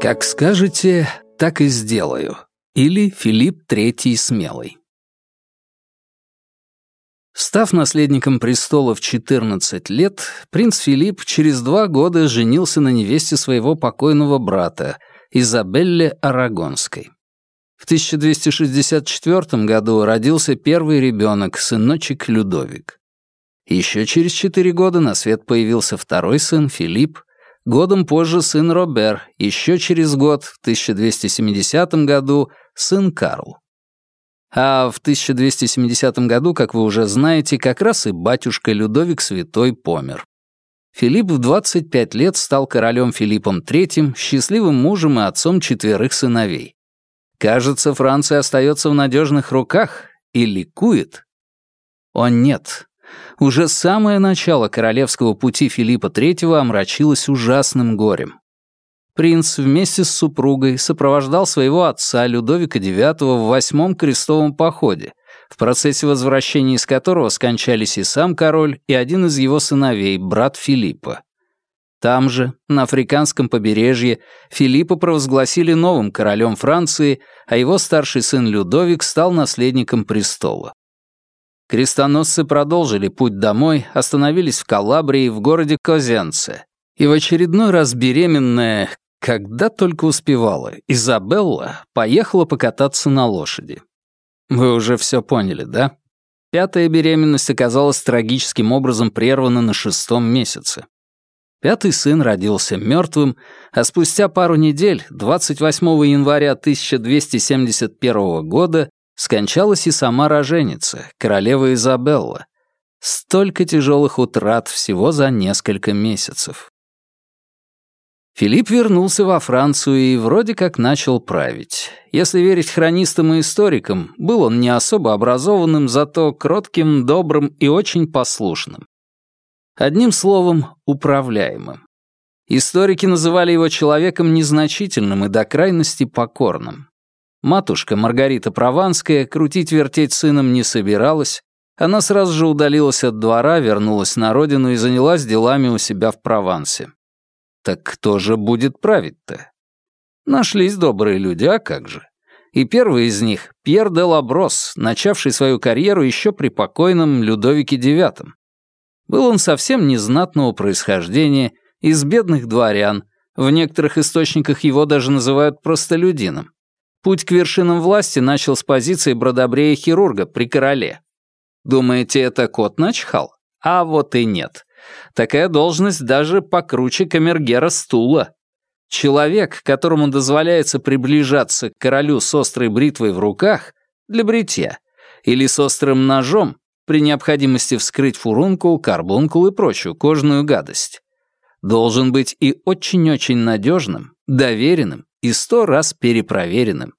Как скажете, так и сделаю. Или Филипп III Смелый. Став наследником престола в 14 лет, принц Филипп через два года женился на невесте своего покойного брата, Изабелле Арагонской. В 1264 году родился первый ребенок, сыночек Людовик. Еще через четыре года на свет появился второй сын Филипп, годом позже сын Робер, еще через год, в 1270 году, сын Карл. А в 1270 году, как вы уже знаете, как раз и батюшка Людовик Святой помер. Филипп в 25 лет стал королем Филиппом III, счастливым мужем и отцом четверых сыновей. Кажется, Франция остается в надежных руках и ликует. О нет, уже самое начало королевского пути Филиппа III омрачилось ужасным горем. Принц вместе с супругой сопровождал своего отца Людовика IX в восьмом крестовом походе, в процессе возвращения из которого скончались и сам король, и один из его сыновей, брат Филиппа. Там же, на африканском побережье, Филиппа провозгласили новым королем Франции, а его старший сын Людовик стал наследником престола. Крестоносцы продолжили путь домой, остановились в Калабрии, в городе Козенце. И в очередной раз беременная, когда только успевала, Изабелла поехала покататься на лошади. Вы уже все поняли, да? Пятая беременность оказалась трагическим образом прервана на шестом месяце. Пятый сын родился мертвым, а спустя пару недель, 28 января 1271 года, скончалась и сама роженица, королева Изабелла. Столько тяжелых утрат всего за несколько месяцев. Филипп вернулся во Францию и вроде как начал править. Если верить хронистам и историкам, был он не особо образованным, зато кротким, добрым и очень послушным. Одним словом, управляемым. Историки называли его человеком незначительным и до крайности покорным. Матушка Маргарита Прованская крутить-вертеть сыном не собиралась, она сразу же удалилась от двора, вернулась на родину и занялась делами у себя в Провансе. Так кто же будет править-то? Нашлись добрые люди, а как же? И первый из них — Пьер де Лаброс, начавший свою карьеру еще при покойном Людовике IX. Был он совсем незнатного происхождения, из бедных дворян, в некоторых источниках его даже называют простолюдином. Путь к вершинам власти начал с позиции бродобрея-хирурга при короле. Думаете, это кот начхал? А вот и нет. Такая должность даже покруче камергера стула. Человек, которому дозволяется приближаться к королю с острой бритвой в руках для бритья или с острым ножом при необходимости вскрыть фурункул, карбункул и прочую кожную гадость, должен быть и очень-очень надежным, доверенным и сто раз перепроверенным.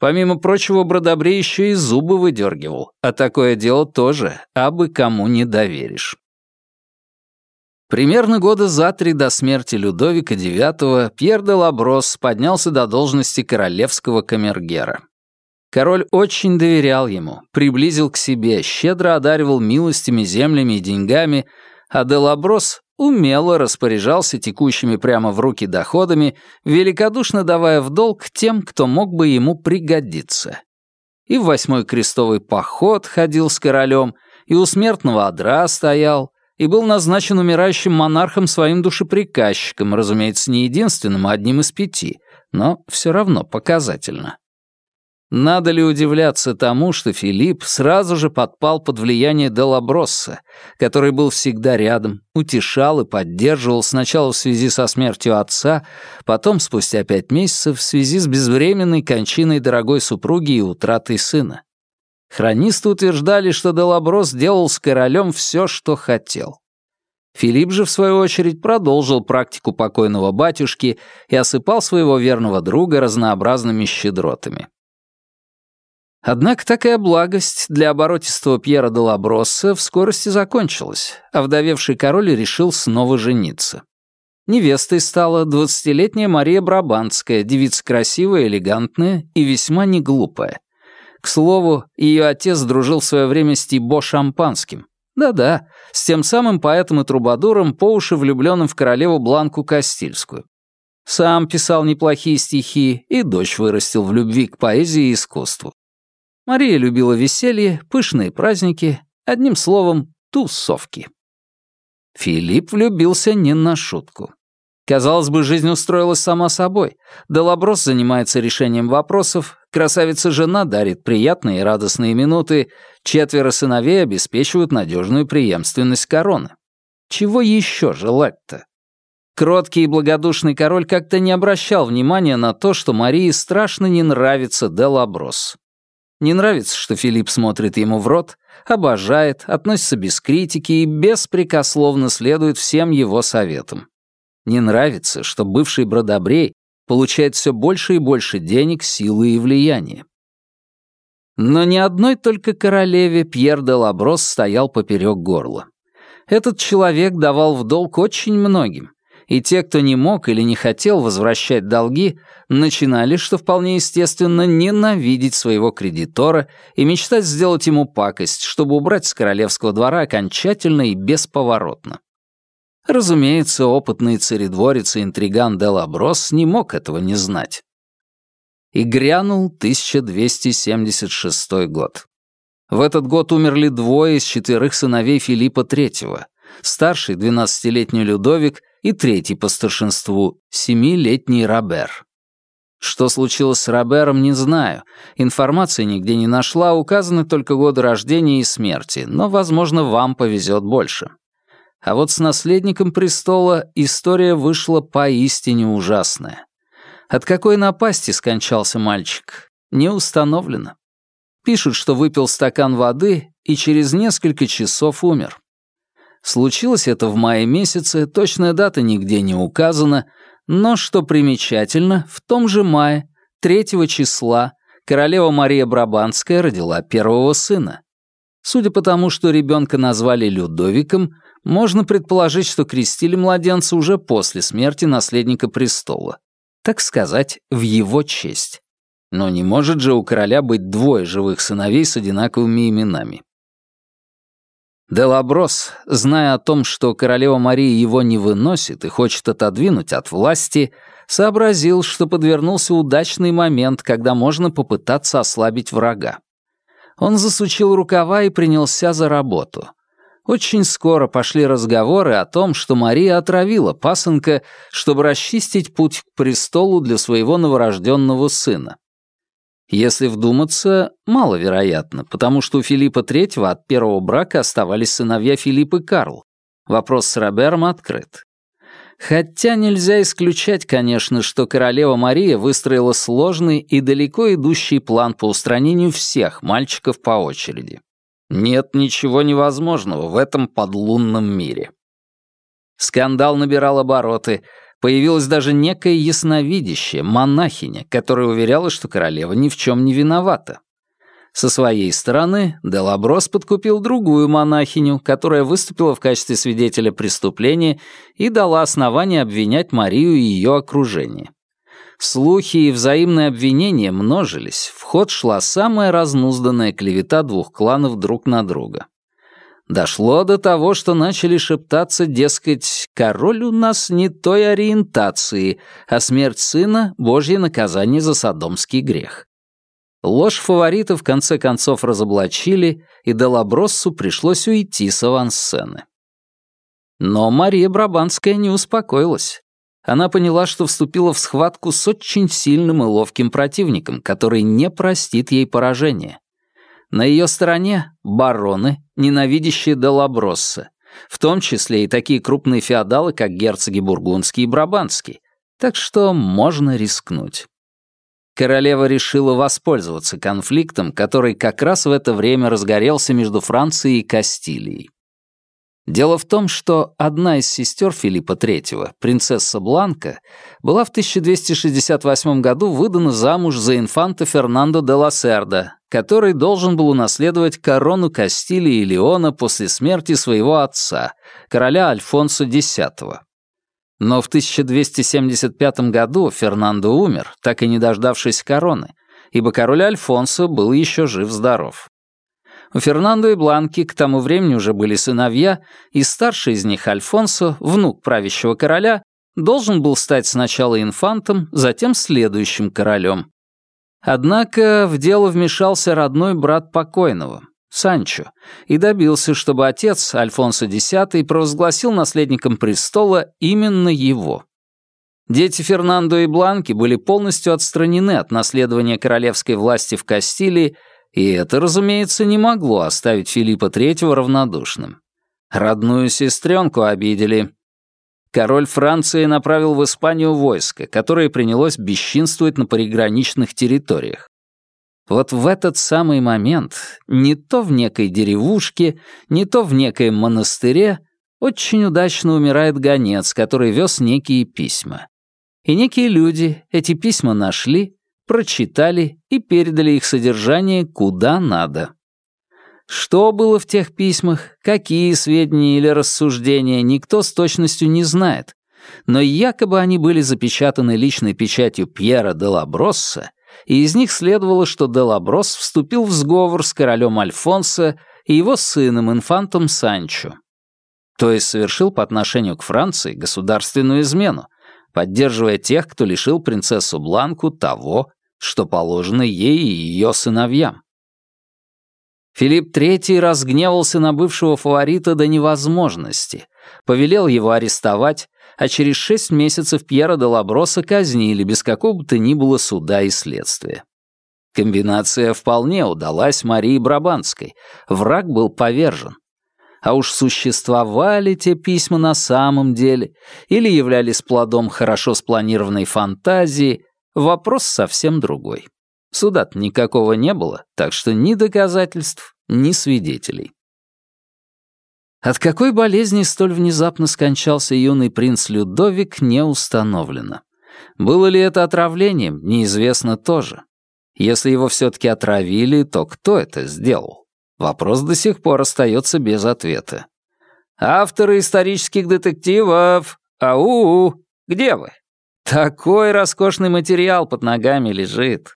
Помимо прочего, Бродобрей еще и зубы выдергивал, а такое дело тоже абы кому не доверишь. Примерно года за три до смерти Людовика IX Пьер де Лаброс поднялся до должности королевского камергера. Король очень доверял ему, приблизил к себе, щедро одаривал милостями, землями и деньгами, а де Лаброс умело распоряжался текущими прямо в руки доходами, великодушно давая в долг тем, кто мог бы ему пригодиться. И в восьмой крестовый поход ходил с королем, и у смертного одра стоял, и был назначен умирающим монархом своим душеприказчиком, разумеется, не единственным, а одним из пяти, но все равно показательно. Надо ли удивляться тому, что Филипп сразу же подпал под влияние Делабросса, который был всегда рядом, утешал и поддерживал сначала в связи со смертью отца, потом, спустя пять месяцев, в связи с безвременной кончиной дорогой супруги и утратой сына. Хронисты утверждали, что Делаброс делал с королем все, что хотел. Филипп же, в свою очередь, продолжил практику покойного батюшки и осыпал своего верного друга разнообразными щедротами. Однако такая благость для оборотистого Пьера де Лабросса в скорости закончилась, а вдовевший король решил снова жениться. Невестой стала двадцатилетняя Мария Брабантская, девица красивая, элегантная и весьма неглупая. К слову, ее отец дружил в свое время с Тибо Шампанским, Да-да, с тем самым поэтом и трубадуром, по уши влюбленным в королеву Бланку Кастильскую. Сам писал неплохие стихи, и дочь вырастил в любви к поэзии и искусству. Мария любила веселье, пышные праздники, одним словом, тусовки. Филипп влюбился не на шутку. Казалось бы, жизнь устроилась сама собой. Делаброс занимается решением вопросов, красавица-жена дарит приятные и радостные минуты, четверо сыновей обеспечивают надежную преемственность короны. Чего еще желать-то? Кроткий и благодушный король как-то не обращал внимания на то, что Марии страшно не нравится Делаброс. Не нравится, что Филипп смотрит ему в рот, обожает, относится без критики и беспрекословно следует всем его советам. Не нравится, что бывший бродобрей получает все больше и больше денег, силы и влияния. Но ни одной только королеве Пьер де Лаброс стоял поперек горла. Этот человек давал в долг очень многим, и те, кто не мог или не хотел возвращать долги, начинали, что вполне естественно, ненавидеть своего кредитора и мечтать сделать ему пакость, чтобы убрать с королевского двора окончательно и бесповоротно. Разумеется, опытный царедворец и интриган Делаброс не мог этого не знать. И грянул 1276 год. В этот год умерли двое из четверых сыновей Филиппа III, старший, 12-летний Людовик, и третий по старшинству, семилетний Робер. Что случилось с Робером, не знаю. Информации нигде не нашла, указаны только годы рождения и смерти, но, возможно, вам повезет больше. А вот с наследником престола история вышла поистине ужасная. От какой напасти скончался мальчик, не установлено. Пишут, что выпил стакан воды и через несколько часов умер. Случилось это в мае месяце, точная дата нигде не указана, но, что примечательно, в том же мае, 3 числа, королева Мария Брабанская родила первого сына. Судя по тому, что ребенка назвали Людовиком, можно предположить, что крестили младенца уже после смерти наследника престола. Так сказать, в его честь. Но не может же у короля быть двое живых сыновей с одинаковыми именами. Делаброс, зная о том, что королева Мария его не выносит и хочет отодвинуть от власти, сообразил, что подвернулся удачный момент, когда можно попытаться ослабить врага. Он засучил рукава и принялся за работу — очень скоро пошли разговоры о том, что Мария отравила пасынка, чтобы расчистить путь к престолу для своего новорожденного сына. Если вдуматься, маловероятно, потому что у Филиппа III от первого брака оставались сыновья Филипп и Карл. Вопрос с Робером открыт. Хотя нельзя исключать, конечно, что королева Мария выстроила сложный и далеко идущий план по устранению всех мальчиков по очереди. Нет ничего невозможного в этом подлунном мире. Скандал набирал обороты. Появилась даже некая ясновидящая, монахиня, которая уверяла, что королева ни в чем не виновата. Со своей стороны Делаброс подкупил другую монахиню, которая выступила в качестве свидетеля преступления и дала основание обвинять Марию и ее окружение. Слухи и взаимные обвинения множились, в ход шла самая разнузданная клевета двух кланов друг на друга. Дошло до того, что начали шептаться, дескать, король у нас не той ориентации, а смерть сына — божье наказание за садомский грех. Ложь фаворита в конце концов разоблачили, и Делаброссу пришлось уйти с авансцены. Но Мария Брабанская не успокоилась она поняла, что вступила в схватку с очень сильным и ловким противником, который не простит ей поражения. На ее стороне бароны, ненавидящие Делабросса, в том числе и такие крупные феодалы, как герцоги Бургундский и Брабанский, так что можно рискнуть. Королева решила воспользоваться конфликтом, который как раз в это время разгорелся между Францией и Кастилией. Дело в том, что одна из сестер Филиппа III, принцесса Бланка, была в 1268 году выдана замуж за инфанта Фернандо де ла Серда, который должен был унаследовать корону Кастилии и Леона после смерти своего отца, короля Альфонсо X. Но в 1275 году Фернандо умер, так и не дождавшись короны, ибо король Альфонсо был еще жив-здоров. У Фернандо и Бланки к тому времени уже были сыновья, и старший из них, Альфонсо, внук правящего короля, должен был стать сначала инфантом, затем следующим королем. Однако в дело вмешался родной брат покойного, Санчо, и добился, чтобы отец, Альфонсо X, провозгласил наследником престола именно его. Дети Фернандо и Бланки были полностью отстранены от наследования королевской власти в Кастилии, и это, разумеется, не могло оставить Филиппа III равнодушным. Родную сестренку обидели. Король Франции направил в Испанию войско, которое принялось бесчинствовать на приграничных территориях. Вот в этот самый момент, не то в некой деревушке, не то в некоем монастыре, очень удачно умирает гонец, который вез некие письма. И некие люди эти письма нашли, прочитали и передали их содержание куда надо. Что было в тех письмах, какие сведения или рассуждения, никто с точностью не знает. Но якобы они были запечатаны личной печатью Пьера де Лабросса, и из них следовало, что де Лаброс вступил в сговор с королем Альфонсо и его сыном, инфантом Санчо. То есть совершил по отношению к Франции государственную измену, поддерживая тех, кто лишил принцессу Бланку того, что положено ей и ее сыновьям. Филипп III разгневался на бывшего фаворита до невозможности, повелел его арестовать, а через шесть месяцев Пьера де Лаброса казнили без какого бы то ни было суда и следствия. Комбинация вполне удалась Марии Брабанской. Враг был повержен. А уж существовали те письма на самом деле или являлись плодом хорошо спланированной фантазии, вопрос совсем другой. суда никакого не было, так что ни доказательств, ни свидетелей. От какой болезни столь внезапно скончался юный принц Людовик, не установлено. Было ли это отравлением, неизвестно тоже. Если его все-таки отравили, то кто это сделал? Вопрос до сих пор остается без ответа. «Авторы исторических детективов! Ау! Где вы? Такой роскошный материал под ногами лежит!»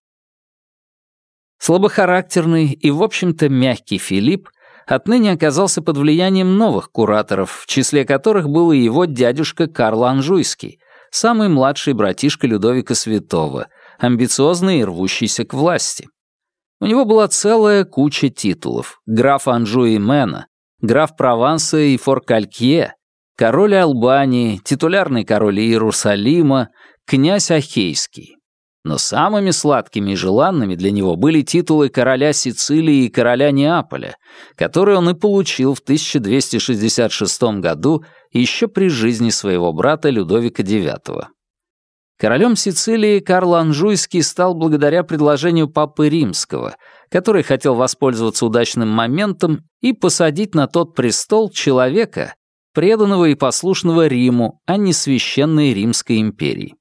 Слабохарактерный и, в общем-то, мягкий Филипп отныне оказался под влиянием новых кураторов, в числе которых был и его дядюшка Карл Анжуйский, самый младший братишка Людовика Святого, амбициозный и рвущийся к власти. У него была целая куча титулов. Граф Анжу и Мена, граф Прованса и Форкалькье, король Албании, титулярный король Иерусалима, князь Ахейский. Но самыми сладкими и желанными для него были титулы короля Сицилии и короля Неаполя, которые он и получил в 1266 году еще при жизни своего брата Людовика IX. Королем Сицилии Карл Анжуйский стал благодаря предложению Папы Римского, который хотел воспользоваться удачным моментом и посадить на тот престол человека, преданного и послушного Риму, а не священной Римской империи.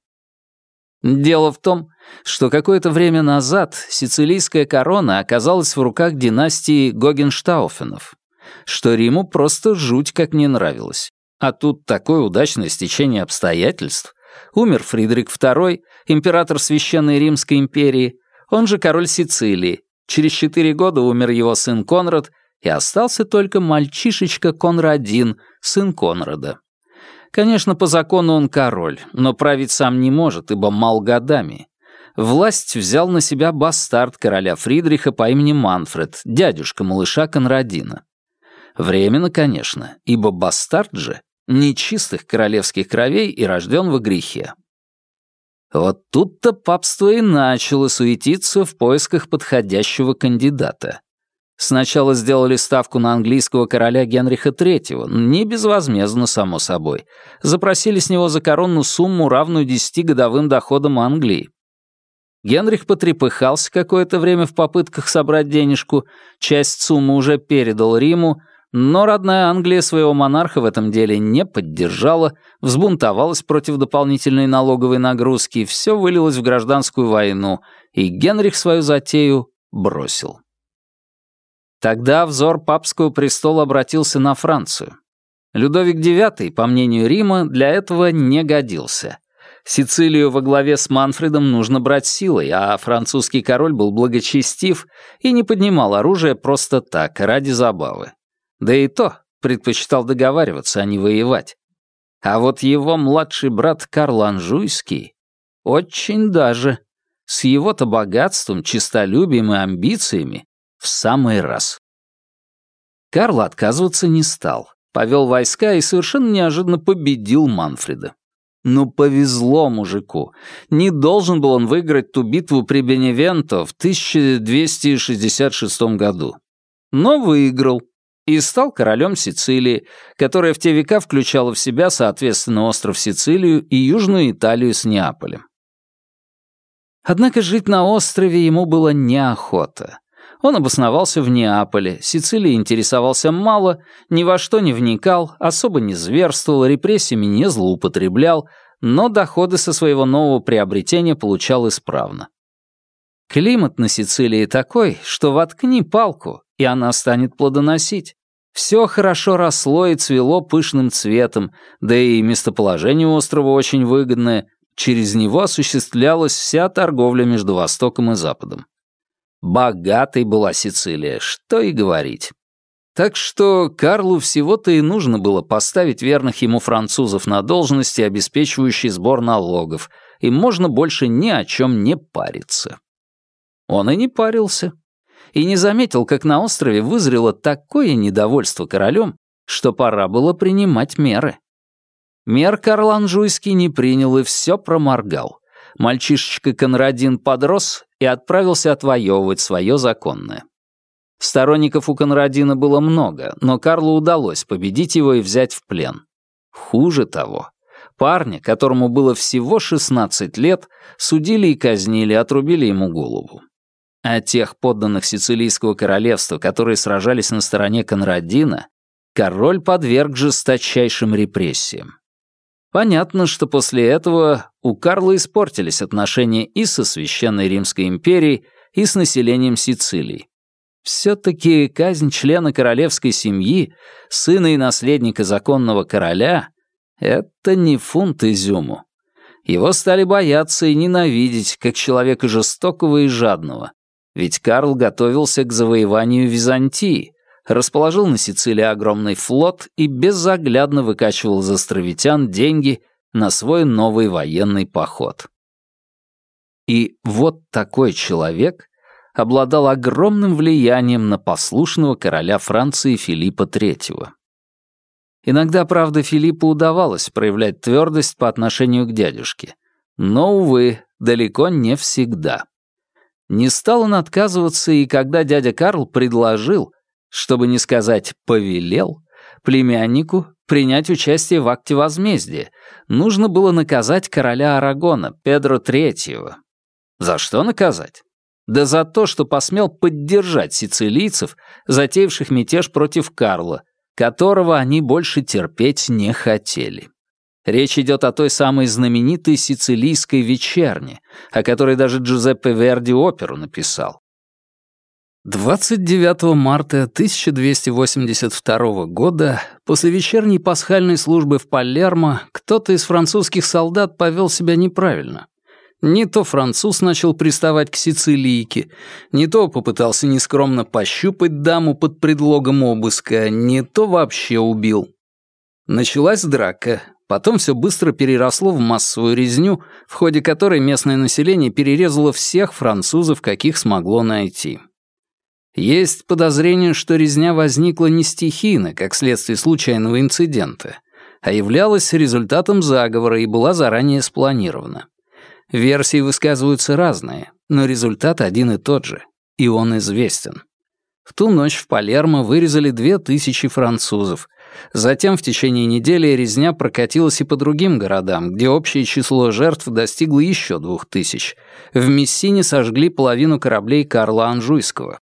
Дело в том, что какое-то время назад сицилийская корона оказалась в руках династии Гогенштауфенов, что Риму просто жуть как не нравилось. А тут такое удачное стечение обстоятельств, Умер Фридрик II, император Священной Римской империи, он же король Сицилии. Через четыре года умер его сын Конрад, и остался только мальчишечка Конрадин, сын Конрада. Конечно, по закону он король, но править сам не может, ибо мал годами. Власть взял на себя бастард короля Фридриха по имени Манфред, дядюшка малыша Конрадина. Временно, конечно, ибо бастард же нечистых королевских кровей и рожден во грехе. Вот тут-то папство и начало суетиться в поисках подходящего кандидата. Сначала сделали ставку на английского короля Генриха III, не безвозмездно, само собой. Запросили с него за корону сумму, равную десяти годовым доходам Англии. Генрих потрепыхался какое-то время в попытках собрать денежку, часть суммы уже передал Риму, но родная Англия своего монарха в этом деле не поддержала, взбунтовалась против дополнительной налоговой нагрузки, все вылилось в гражданскую войну, и Генрих свою затею бросил. Тогда взор папского престола обратился на Францию. Людовик IX, по мнению Рима, для этого не годился. Сицилию во главе с Манфредом нужно брать силой, а французский король был благочестив и не поднимал оружие просто так, ради забавы. Да и то предпочитал договариваться, а не воевать. А вот его младший брат Карл Анжуйский очень даже с его-то богатством, честолюбием и амбициями в самый раз. Карл отказываться не стал, повел войска и совершенно неожиданно победил Манфреда. Ну, повезло мужику. Не должен был он выиграть ту битву при Беневенто в 1266 году. Но выиграл и стал королем Сицилии, которая в те века включала в себя, соответственно, остров Сицилию и Южную Италию с Неаполем. Однако жить на острове ему было неохота. Он обосновался в Неаполе, Сицилией интересовался мало, ни во что не вникал, особо не зверствовал, репрессиями не злоупотреблял, но доходы со своего нового приобретения получал исправно. Климат на Сицилии такой, что воткни палку, и она станет плодоносить. Все хорошо росло и цвело пышным цветом, да и местоположение острова очень выгодное, Через него осуществлялась вся торговля между Востоком и Западом. Богатой была Сицилия, что и говорить. Так что Карлу всего-то и нужно было поставить верных ему французов на должности, обеспечивающие сбор налогов, и можно больше ни о чем не париться. Он и не парился. И не заметил, как на острове вызрело такое недовольство королем, что пора было принимать меры. Мер Карл Анжуйский не принял и все проморгал. Мальчишечка Конрадин подрос и отправился отвоевывать свое законное. Сторонников у Конрадина было много, но Карлу удалось победить его и взять в плен. Хуже того, парня, которому было всего 16 лет, судили и казнили, отрубили ему голову. А тех подданных Сицилийского королевства, которые сражались на стороне Конрадина, король подверг жесточайшим репрессиям. Понятно, что после этого у Карла испортились отношения и со Священной Римской империей, и с населением Сицилии. Все-таки казнь члена королевской семьи, сына и наследника законного короля — это не фунт изюму. Его стали бояться и ненавидеть, как человека жестокого и жадного. Ведь Карл готовился к завоеванию Византии, расположил на Сицилии огромный флот и безоглядно выкачивал из островитян деньги на свой новый военный поход. И вот такой человек обладал огромным влиянием на послушного короля Франции Филиппа III. Иногда, правда, Филиппу удавалось проявлять твердость по отношению к дядюшке, но, увы, далеко не всегда. Не стал он отказываться, и когда дядя Карл предложил, чтобы не сказать «повелел», племяннику принять участие в акте возмездия. Нужно было наказать короля Арагона, Педро Третьего. За что наказать? Да за то, что посмел поддержать сицилийцев, затеявших мятеж против Карла, которого они больше терпеть не хотели. Речь идет о той самой знаменитой сицилийской вечерне, о которой даже Джузеппе Верди оперу написал. 29 марта 1282 года, после вечерней пасхальной службы в Палермо, кто-то из французских солдат повел себя неправильно. Не то француз начал приставать к сицилийке, не то попытался нескромно пощупать даму под предлогом обыска, не то вообще убил. Началась драка, потом все быстро переросло в массовую резню, в ходе которой местное население перерезало всех французов, каких смогло найти. Есть подозрение, что резня возникла не стихийно, как следствие случайного инцидента, а являлась результатом заговора и была заранее спланирована. Версии высказываются разные, но результат один и тот же, и он известен. В ту ночь в Палермо вырезали две тысячи французов. Затем в течение недели резня прокатилась и по другим городам, где общее число жертв достигло еще двух тысяч. В Мессине сожгли половину кораблей Карла Анжуйского.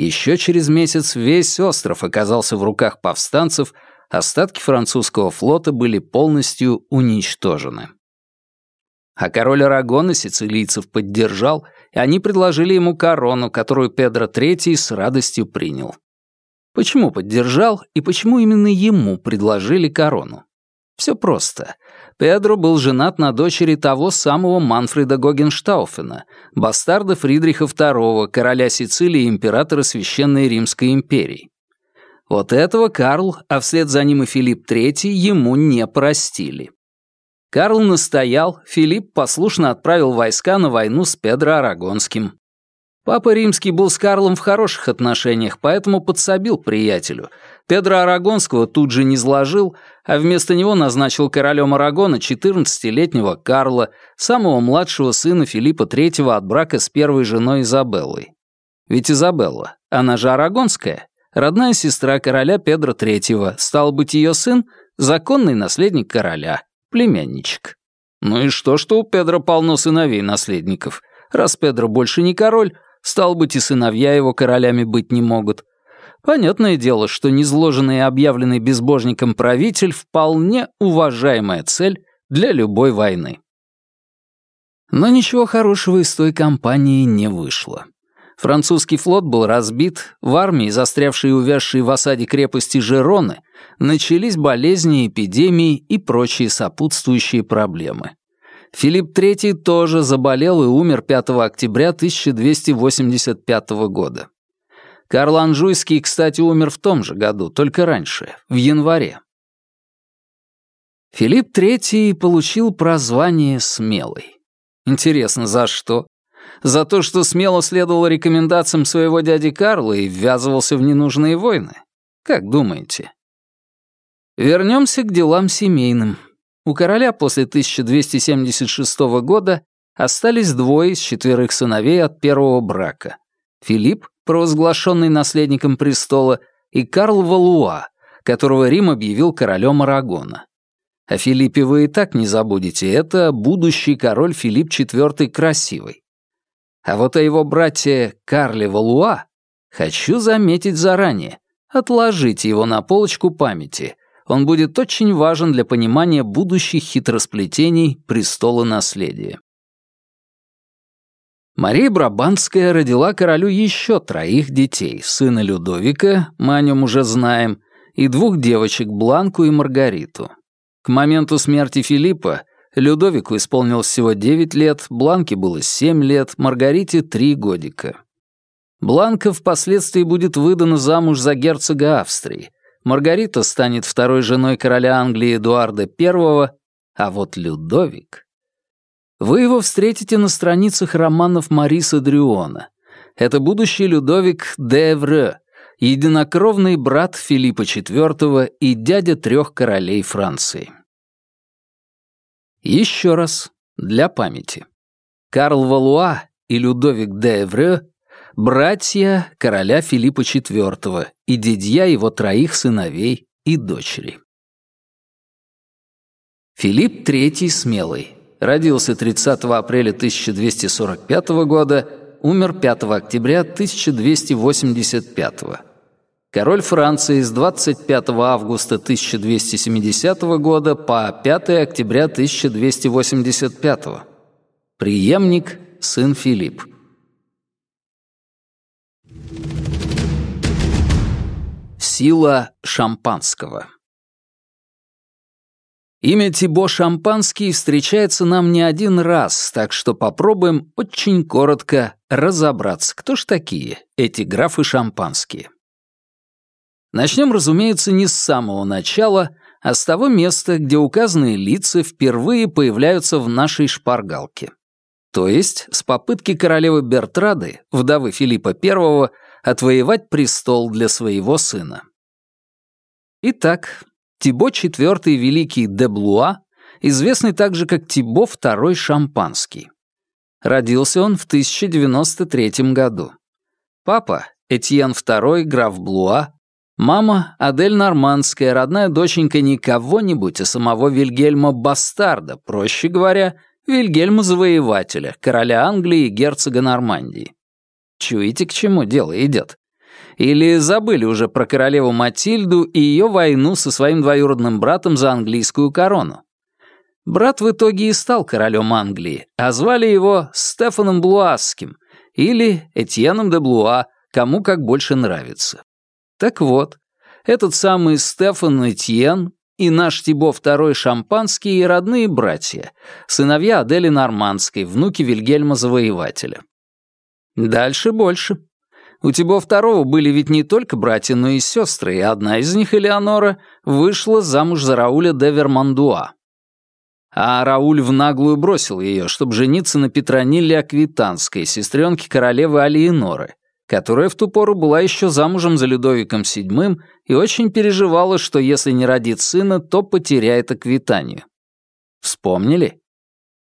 Еще через месяц весь остров оказался в руках повстанцев, остатки французского флота были полностью уничтожены. А король Арагона сицилийцев поддержал, и они предложили ему корону, которую Педро III с радостью принял. Почему поддержал и почему именно ему предложили корону? Все просто. Педро был женат на дочери того самого Манфреда Гогенштауфена, бастарда Фридриха II, короля Сицилии и императора Священной Римской империи. Вот этого Карл, а вслед за ним и Филипп III, ему не простили. Карл настоял, Филипп послушно отправил войска на войну с Педро Арагонским. Папа Римский был с Карлом в хороших отношениях, поэтому подсобил приятелю. Педро Арагонского тут же не сложил, а вместо него назначил королем Арагона 14-летнего Карла, самого младшего сына Филиппа III от брака с первой женой Изабеллой. Ведь Изабелла, она же Арагонская, родная сестра короля Педро III, стал быть ее сын, законный наследник короля, племянничек. Ну и что, что у Педро полно сыновей-наследников? Раз Педро больше не король, Стал быть, и сыновья его королями быть не могут. Понятное дело, что незложенный и объявленный безбожником правитель вполне уважаемая цель для любой войны. Но ничего хорошего из той кампании не вышло. Французский флот был разбит, в армии, застрявшей и увязшей в осаде крепости Жероны, начались болезни, эпидемии и прочие сопутствующие проблемы. Филипп III тоже заболел и умер 5 октября 1285 года. Карл Анжуйский, кстати, умер в том же году, только раньше, в январе. Филипп III получил прозвание «Смелый». Интересно, за что? За то, что смело следовал рекомендациям своего дяди Карла и ввязывался в ненужные войны? Как думаете? Вернемся к делам семейным. У короля после 1276 года остались двое из четверых сыновей от первого брака. Филипп, провозглашенный наследником престола, и Карл Валуа, которого Рим объявил королем Арагона. О Филиппе вы и так не забудете, это будущий король Филипп IV Красивый. А вот о его брате Карле Валуа хочу заметить заранее, отложите его на полочку памяти, он будет очень важен для понимания будущих хитросплетений престола наследия. Мария Брабанская родила королю еще троих детей, сына Людовика, мы о нем уже знаем, и двух девочек, Бланку и Маргариту. К моменту смерти Филиппа Людовику исполнилось всего 9 лет, Бланке было 7 лет, Маргарите — 3 годика. Бланка впоследствии будет выдана замуж за герцога Австрии, Маргарита станет второй женой короля Англии Эдуарда I, а вот Людовик... Вы его встретите на страницах романов Мариса Дрюона. Это будущий Людовик де Эвре, единокровный брат Филиппа IV и дядя трех королей Франции. Еще раз, для памяти. Карл Валуа и Людовик де Эвре братья короля Филиппа IV и дядья его троих сыновей и дочери. Филипп III Смелый родился 30 апреля 1245 года, умер 5 октября 1285 Король Франции с 25 августа 1270 года по 5 октября 1285 Приемник, сын Филипп. Сила шампанского. Имя Тибо Шампанский встречается нам не один раз, так что попробуем очень коротко разобраться, кто ж такие эти графы шампанские. Начнем, разумеется, не с самого начала, а с того места, где указанные лица впервые появляются в нашей шпаргалке. То есть с попытки королевы Бертрады, вдовы Филиппа I, отвоевать престол для своего сына. Итак, Тибо IV Великий де Блуа, известный также как Тибо II Шампанский. Родился он в 1093 году. Папа — Этьен II, граф Блуа, мама — Адель Нормандская, родная доченька не кого-нибудь, а самого Вильгельма Бастарда, проще говоря, Вильгельма Завоевателя, короля Англии и герцога Нормандии. Чуете, к чему дело идет? Или забыли уже про королеву Матильду и ее войну со своим двоюродным братом за английскую корону? Брат в итоге и стал королем Англии, а звали его Стефаном Блуасским или Этьеном де Блуа, кому как больше нравится. Так вот, этот самый Стефан Этьен и наш Тибо II Шампанский и родные братья, сыновья Адели Нормандской, внуки Вильгельма Завоевателя. Дальше больше. У Тибо II были ведь не только братья, но и сестры, и одна из них, Элеонора, вышла замуж за Рауля де Вермандуа. А Рауль в наглую бросил ее, чтобы жениться на Петронилле Аквитанской, сестренке королевы Алиеноры, которая в ту пору была еще замужем за Людовиком VII и очень переживала, что если не родит сына, то потеряет Аквитанию. Вспомнили?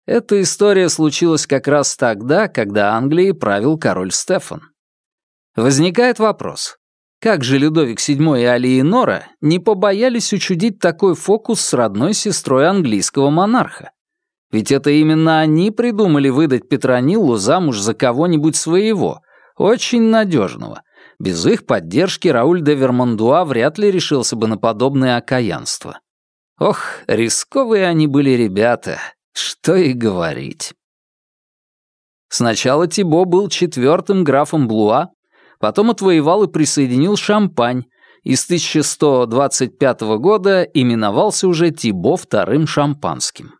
Эта история случилась как раз тогда, когда Англией правил король Стефан. Возникает вопрос, как же Людовик VII и Алиенора не побоялись учудить такой фокус с родной сестрой английского монарха? Ведь это именно они придумали выдать Петрониллу замуж за кого-нибудь своего, очень надежного. Без их поддержки Рауль де Вермандуа вряд ли решился бы на подобное окаянство. Ох, рисковые они были ребята, что и говорить. Сначала Тибо был четвертым графом Блуа, потом отвоевал и присоединил Шампань, и с 1125 года именовался уже Тибо вторым шампанским.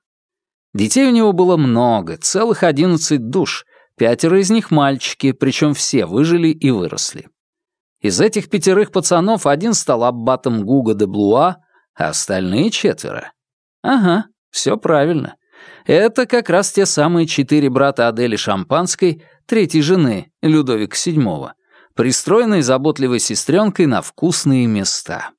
Детей у него было много, целых одиннадцать душ, пятеро из них мальчики, причем все выжили и выросли. Из этих пятерых пацанов один стал аббатом Гуга де Блуа, а остальные четверо. Ага, все правильно. Это как раз те самые четыре брата Адели Шампанской, третьей жены Людовика VII, пристроенной заботливой сестренкой на вкусные места.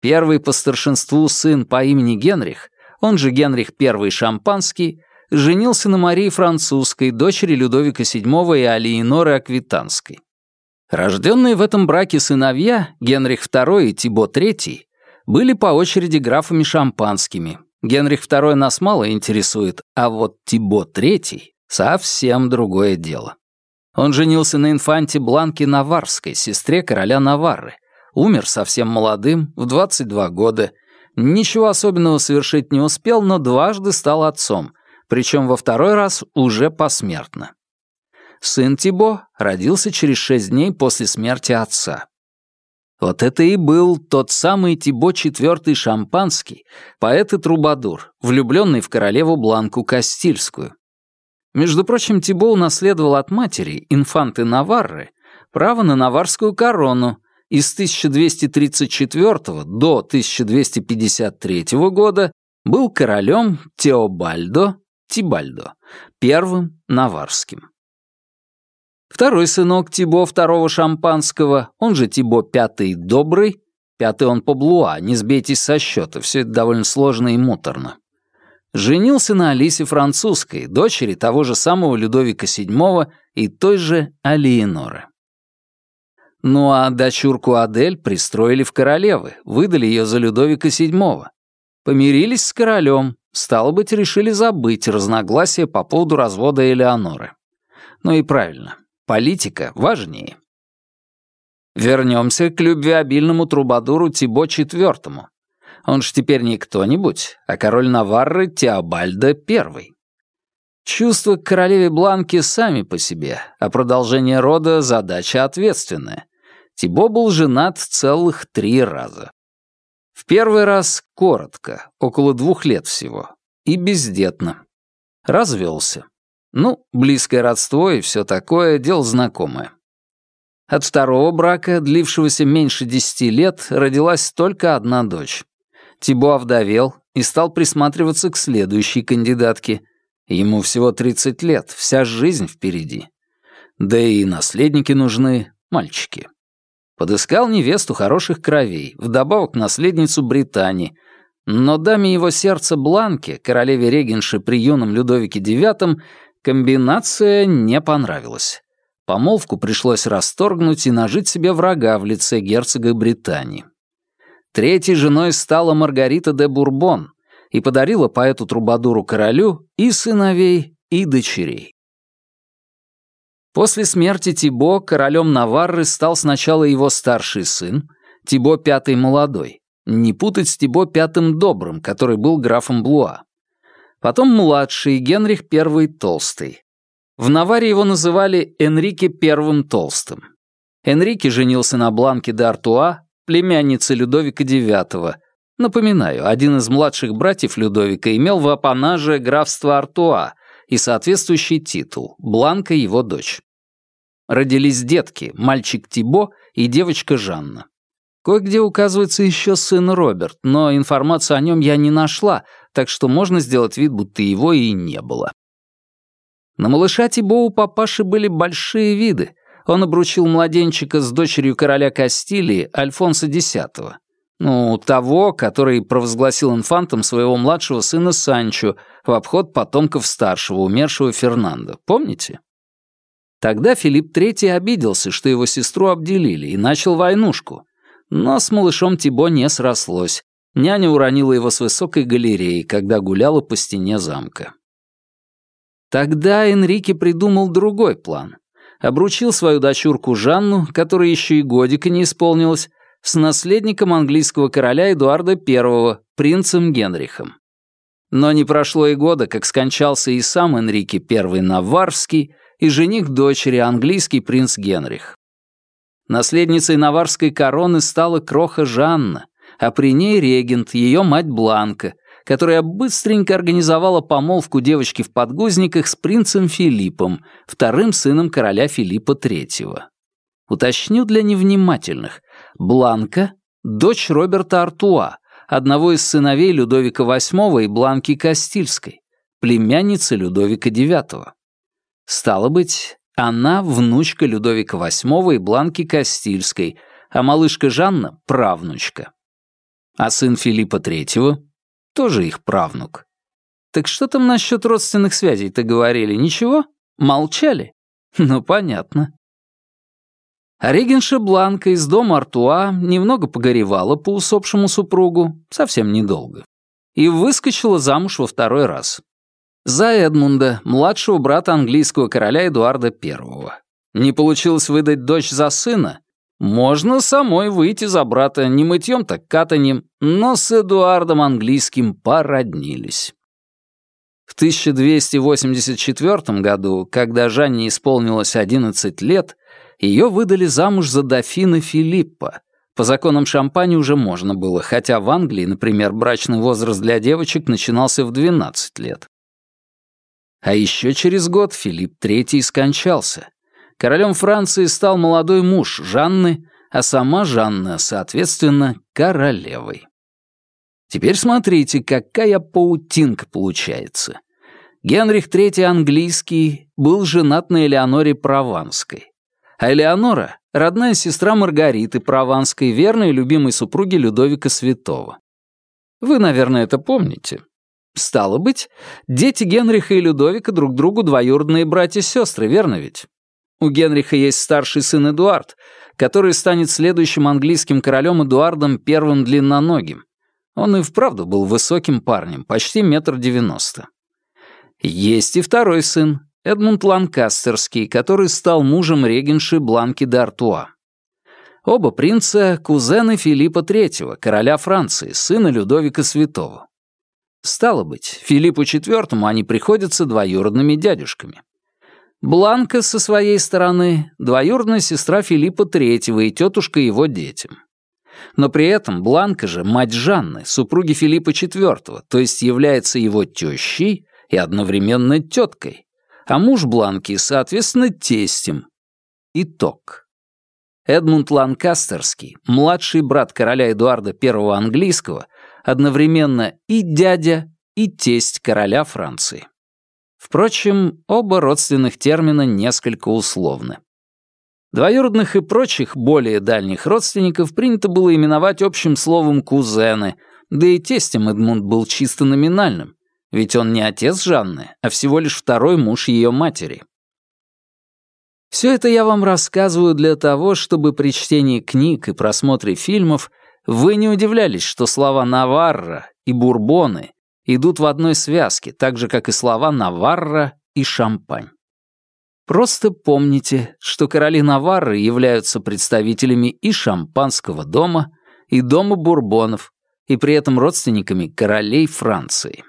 Первый по старшинству сын по имени Генрих, он же Генрих I Шампанский, женился на Марии Французской, дочери Людовика VII и Алиеноры Аквитанской. Рожденные в этом браке сыновья, Генрих II и Тибо III, были по очереди графами шампанскими. Генрих II нас мало интересует, а вот Тибо III — совсем другое дело. Он женился на инфанте Бланке Наварской, сестре короля Наварры. Умер совсем молодым, в 22 года. Ничего особенного совершить не успел, но дважды стал отцом, причем во второй раз уже посмертно. Сын Тибо родился через шесть дней после смерти отца. Вот это и был тот самый Тибо IV Шампанский, поэт и трубадур, влюбленный в королеву Бланку Кастильскую. Между прочим, Тибо унаследовал от матери, инфанты Наварры, право на наварскую корону и с 1234 до 1253 года был королем Теобальдо Тибальдо, первым наварским. Второй сынок Тибо второго шампанского, он же Тибо пятый добрый, пятый он по Блуа, не сбейтесь со счета, все это довольно сложно и муторно женился на Алисе Французской, дочери того же самого Людовика VII и той же Алиеноры. Ну а дочурку Адель пристроили в королевы, выдали ее за Людовика VII. Помирились с королем, стало быть, решили забыть разногласия по поводу развода Элеоноры. Ну и правильно, политика важнее. Вернемся к любвеобильному трубадуру Тибо IV, он ж теперь не кто-нибудь, а король Наварры Теобальдо I. Чувства к королеве Бланке сами по себе, а продолжение рода — задача ответственная. Тибо был женат целых три раза. В первый раз коротко, около двух лет всего, и бездетно. Развелся. Ну, близкое родство и все такое — дело знакомое. От второго брака, длившегося меньше десяти лет, родилась только одна дочь. Тибо овдовел и стал присматриваться к следующей кандидатке. Ему всего 30 лет, вся жизнь впереди. Да и наследники нужны, мальчики. Подыскал невесту хороших кровей, вдобавок наследницу Британии. Но даме его сердца Бланке, королеве регенши при юном Людовике IX, комбинация не понравилась. Помолвку пришлось расторгнуть и нажить себе врага в лице герцога Британии. Третьей женой стала Маргарита де Бурбон и подарила поэту Трубадуру королю и сыновей, и дочерей. После смерти Тибо королем Наварры стал сначала его старший сын, Тибо пятый молодой, не путать с Тибо пятым добрым, который был графом Блуа. Потом младший Генрих I Толстый. В Наваре его называли Энрике Первым Толстым. Энрике женился на Бланке де Артуа, племяннице Людовика IX, Напоминаю, один из младших братьев Людовика имел в апанаже графство Артуа и соответствующий титул — Бланка его дочь. Родились детки, мальчик Тибо и девочка Жанна. Кое-где указывается еще сын Роберт, но информацию о нем я не нашла, так что можно сделать вид, будто его и не было. На малыша Тибо у папаши были большие виды. Он обручил младенчика с дочерью короля Кастилии Альфонса X. Ну, того, который провозгласил инфантом своего младшего сына Санчо в обход потомков старшего, умершего Фернандо. Помните? Тогда Филипп III обиделся, что его сестру обделили, и начал войнушку. Но с малышом Тибо не срослось. Няня уронила его с высокой галереи, когда гуляла по стене замка. Тогда Энрике придумал другой план. Обручил свою дочурку Жанну, которой еще и годика не исполнилось, с наследником английского короля Эдуарда I, принцем Генрихом. Но не прошло и года, как скончался и сам Энрике I Наварский, и жених дочери, английский принц Генрих. Наследницей наварской короны стала кроха Жанна, а при ней регент, ее мать Бланка, которая быстренько организовала помолвку девочки в подгузниках с принцем Филиппом, вторым сыном короля Филиппа III. Уточню для невнимательных. Бланка — дочь Роберта Артуа, одного из сыновей Людовика VIII и Бланки Кастильской, племянницы Людовика IX. Стало быть, она внучка Людовика VIII и Бланки Кастильской, а малышка Жанна — правнучка. А сын Филиппа III тоже их правнук. Так что там насчет родственных связей-то говорили? Ничего? Молчали? Ну, понятно. Регенша Бланка из дома Артуа немного погоревала по усопшему супругу, совсем недолго, и выскочила замуж во второй раз. За Эдмунда, младшего брата английского короля Эдуарда I. Не получилось выдать дочь за сына, можно самой выйти за брата не мытьем, так катанем, но с Эдуардом Английским породнились. В 1284 году, когда Жанне исполнилось 11 лет, ее выдали замуж за дофина Филиппа. По законам Шампани уже можно было, хотя в Англии, например, брачный возраст для девочек начинался в 12 лет. А еще через год Филипп III скончался, Королем Франции стал молодой муж Жанны, а сама Жанна, соответственно, королевой. Теперь смотрите, какая паутинка получается. Генрих III английский был женат на Элеоноре Прованской. А Элеонора — родная сестра Маргариты Прованской, верной любимой супруги Людовика Святого. Вы, наверное, это помните. Стало быть, дети Генриха и Людовика друг другу двоюродные братья-сестры, верно ведь? У Генриха есть старший сын Эдуард, который станет следующим английским королем Эдуардом Первым Длинноногим. Он и вправду был высоким парнем, почти метр девяносто. Есть и второй сын, Эдмунд Ланкастерский, который стал мужем регенши Бланки де Артуа. Оба принца — кузены Филиппа III, короля Франции, сына Людовика Святого. Стало быть, Филиппу IV они приходятся двоюродными дядюшками. Бланка со своей стороны — двоюродная сестра Филиппа III и тетушка его детям. Но при этом Бланка же мать Жанны, супруги Филиппа IV, то есть является его тещей и одновременно теткой, а муж Бланки, соответственно, тестем. Итог. Эдмунд Ланкастерский, младший брат короля Эдуарда I английского, одновременно и дядя, и тесть короля Франции. Впрочем, оба родственных термина несколько условны. Двоюродных и прочих более дальних родственников принято было именовать общим словом «кузены», да и тестем Эдмунд был чисто номинальным, ведь он не отец Жанны, а всего лишь второй муж ее матери. Все это я вам рассказываю для того, чтобы при чтении книг и просмотре фильмов вы не удивлялись, что слова «Наварра» и «Бурбоны» идут в одной связке, так же, как и слова «Наварра» и «Шампань». Просто помните, что короли Наварры являются представителями и шампанского дома, и дома бурбонов, и при этом родственниками королей Франции.